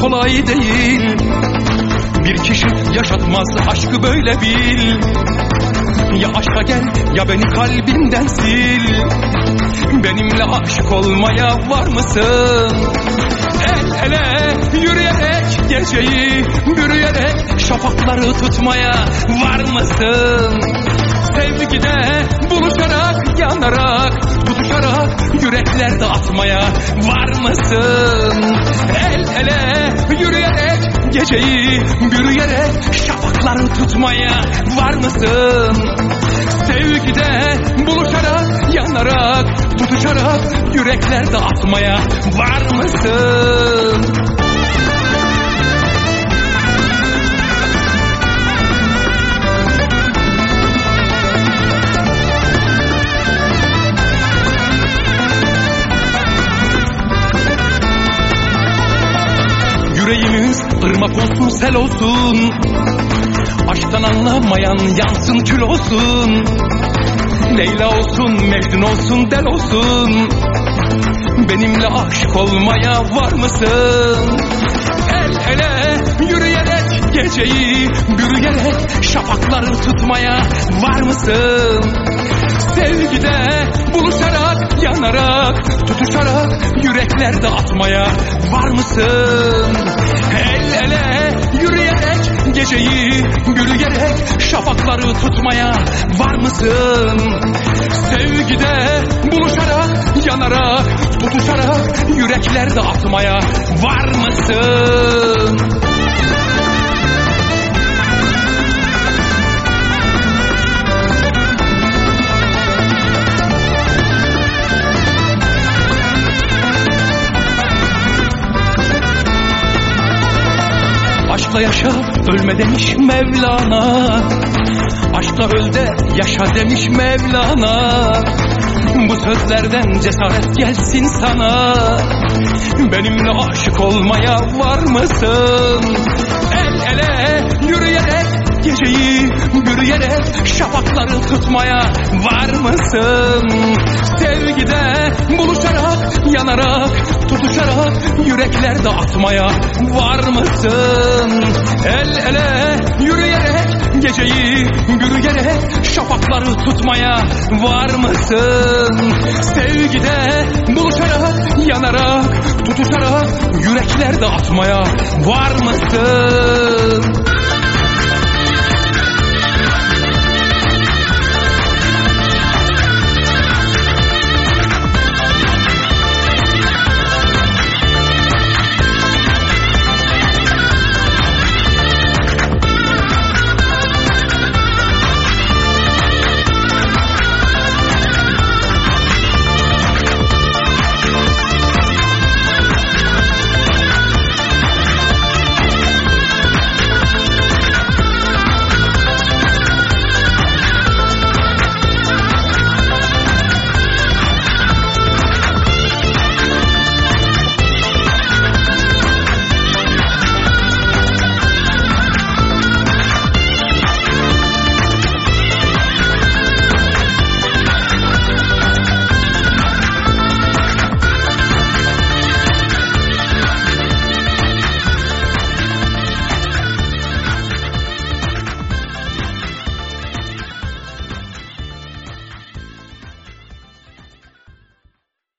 kolay değil Bir kişi yaşatmaz aşkı böyle bil Ya aşka gel ya beni kalbinden sil Benimle aşık olmaya var mısın? El ele yürüyerek geceyi bürüyerek şafakları tutmaya var mısın? Sevgide yanarak tutuşarak yüreklerde atmaya var mısın? El ele yürüyerek geceyi bürüyerek şafakları tutmaya var mısın? Sevgide buluşarak yanarak tutuşarak yüreklerde atmaya var mısın? Irmak olsun sel olsun Aşktan anlamayan yansın kül olsun Leyla olsun Mecnun olsun del olsun Benimle aşık olmaya var mısın? El ele yürüyerek geceyi bürüyerek şafakları tutmaya var mısın? Sevgide buluşarak yanarak tutuşarak yüreklerde atmaya var mısın? El geceyi bürüyerek şafakları tutmaya var mısın? Sevgide buluşarak yanarak tutuşarak yüreklerde atmaya var mısın? Aşkla yaşa ölme demiş Mevlana. Aşkla öl de yaşa demiş Mevlana. Bu sözlerden cesaret gelsin sana. Benimle aşık olmaya var mısın? El ele yürüyerek geceyi bürüyerek şafakları tutmaya var mısın? Sevgide buluşarak yanarak tutuşarak yüreklerde atmaya var mısın? El ele yürüyerek geceyi bürüyerek şafakları tutmaya var mısın? Sevgide buluşarak yanarak tutuşarak yüreklerde atmaya var mısın?